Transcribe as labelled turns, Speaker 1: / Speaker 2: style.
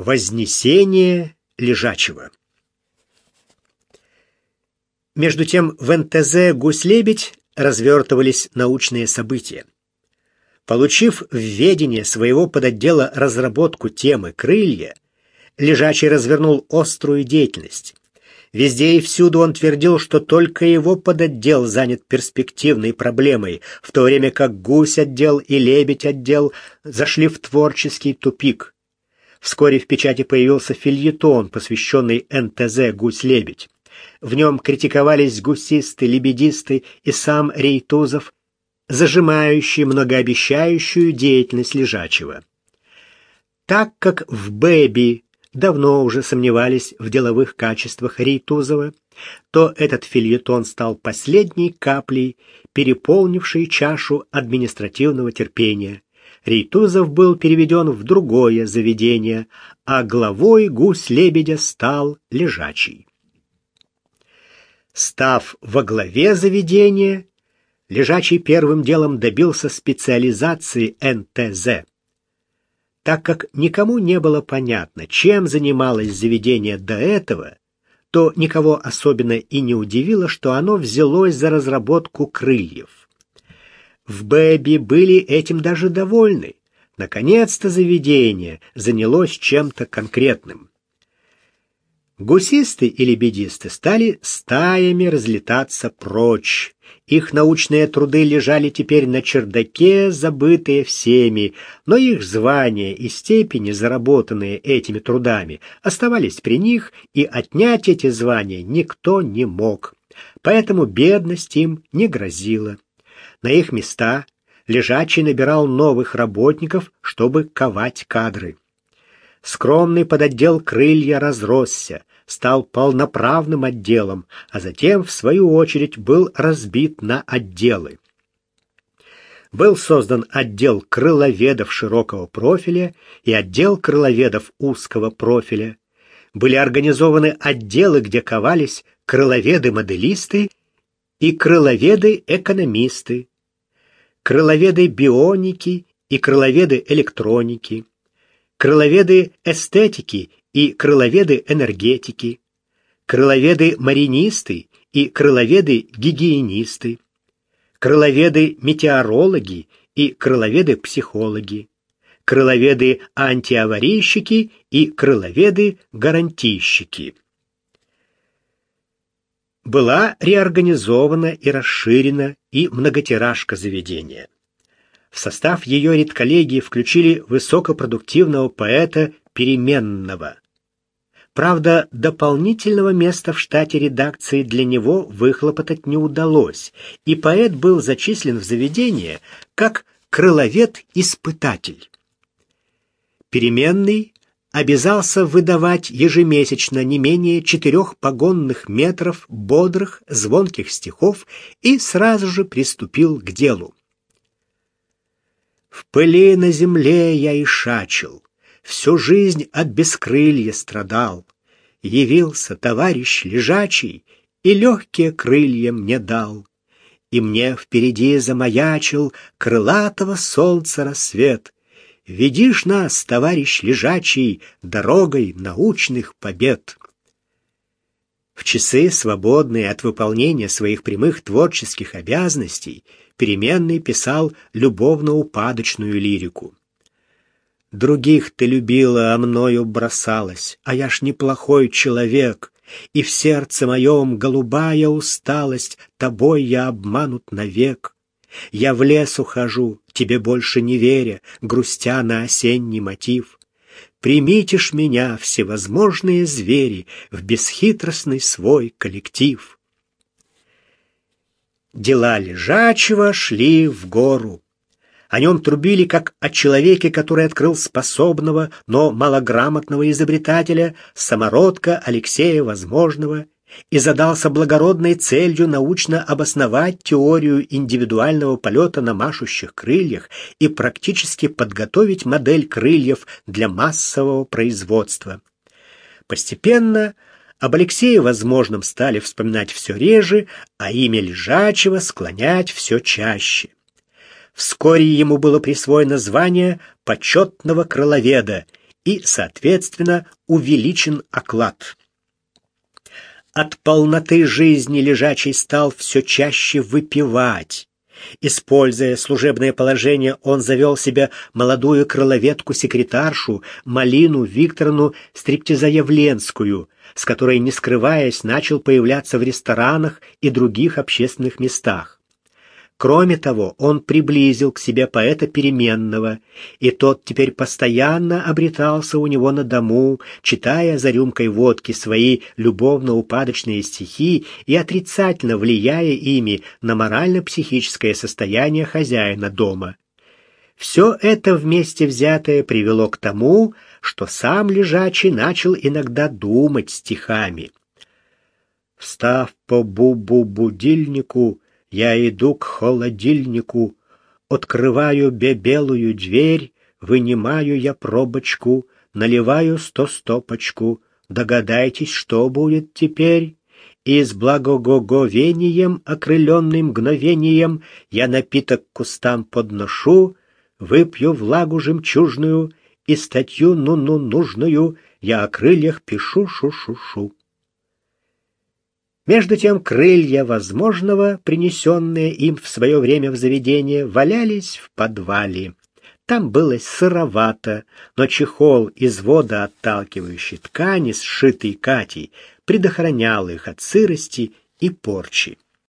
Speaker 1: Вознесение лежачего. Между тем в НТЗ «Гусь-лебедь» развертывались научные события. Получив в ведение своего подотдела разработку темы «Крылья», Лежачий развернул острую деятельность. Везде и всюду он твердил, что только его подотдел занят перспективной проблемой, в то время как гусь-отдел и лебедь-отдел зашли в творческий тупик. Вскоре в печати появился фильетон, посвященный НТЗ «Гусь-лебедь». В нем критиковались гусисты, лебедисты и сам Рейтузов, зажимающий многообещающую деятельность лежачего. Так как в «Бэби» давно уже сомневались в деловых качествах Рейтузова, то этот фильетон стал последней каплей, переполнившей чашу административного терпения. Рейтузов был переведен в другое заведение, а главой гусь-лебедя стал лежачий. Став во главе заведения, лежачий первым делом добился специализации НТЗ. Так как никому не было понятно, чем занималось заведение до этого, то никого особенно и не удивило, что оно взялось за разработку крыльев. В Бэби были этим даже довольны. Наконец-то заведение занялось чем-то конкретным. Гусисты и лебедисты стали стаями разлетаться прочь. Их научные труды лежали теперь на чердаке, забытые всеми, но их звания и степени, заработанные этими трудами, оставались при них, и отнять эти звания никто не мог. Поэтому бедность им не грозила. На их места лежачий набирал новых работников, чтобы ковать кадры. Скромный подотдел крылья разросся, стал полноправным отделом, а затем, в свою очередь, был разбит на отделы. Был создан отдел крыловедов широкого профиля и отдел крыловедов узкого профиля. Были организованы отделы, где ковались крыловеды-моделисты и крыловеды-экономисты крыловеды бионики и крыловеды электроники, крыловеды эстетики и крыловеды энергетики, крыловеды маринисты и крыловеды гигиенисты, крыловеды метеорологи и крыловеды психологи, крыловеды антиаварийщики и крыловеды гарантийщики была реорганизована и расширена и многотиражка заведения. В состав ее редколлегии включили высокопродуктивного поэта Переменного. Правда, дополнительного места в штате редакции для него выхлопотать не удалось, и поэт был зачислен в заведение как крыловед-испытатель. Переменный обязался выдавать ежемесячно не менее четырех погонных метров бодрых, звонких стихов и сразу же приступил к делу. В пыли на земле я и шачил, всю жизнь от бескрылья страдал. Явился товарищ лежачий и легкие крылья мне дал. И мне впереди замаячил крылатого солнца рассвет — Ведишь нас, товарищ лежачий, дорогой научных побед. В часы, свободные от выполнения своих прямых творческих обязанностей, Переменный писал любовно-упадочную лирику. «Других ты любила, а мною бросалась, а я ж неплохой человек, и в сердце моем голубая усталость, тобой я обманут навек. Я в лес ухожу, тебе больше не веря, грустя на осенний мотив. Примите ж меня, всевозможные звери, в бесхитростный свой коллектив. Дела лежачего шли в гору. О нем трубили как о человеке, который открыл способного, но малограмотного изобретателя, самородка Алексея Возможного, и задался благородной целью научно обосновать теорию индивидуального полета на машущих крыльях и практически подготовить модель крыльев для массового производства. Постепенно об Алексее Возможном стали вспоминать все реже, а имя Лежачего склонять все чаще. Вскоре ему было присвоено звание почетного крыловеда, и, соответственно, увеличен оклад. От полноты жизни лежачий стал все чаще выпивать. Используя служебное положение, он завел себе молодую крыловетку-секретаршу Малину Викторовну Стриптизоявленскую, с которой, не скрываясь, начал появляться в ресторанах и других общественных местах. Кроме того, он приблизил к себе поэта Переменного, и тот теперь постоянно обретался у него на дому, читая за рюмкой водки свои любовно-упадочные стихи и отрицательно влияя ими на морально-психическое состояние хозяина дома. Все это вместе взятое привело к тому, что сам лежачий начал иногда думать стихами. Встав по бу-бу-будильнику, я иду к холодильнику, открываю бебелую дверь, вынимаю я пробочку, наливаю сто стопочку. Догадайтесь, что будет теперь? И с благоговением, окрыленным мгновением, я напиток кустам подношу, выпью влагу жемчужную и статью ну-ну нужную я о крыльях пишу шу-шу-шу. Между тем крылья возможного, принесенные им в свое время в заведение, валялись в подвале. Там было сыровато, но чехол из водоотталкивающей ткани, сшитый Катей, предохранял их от сырости и порчи.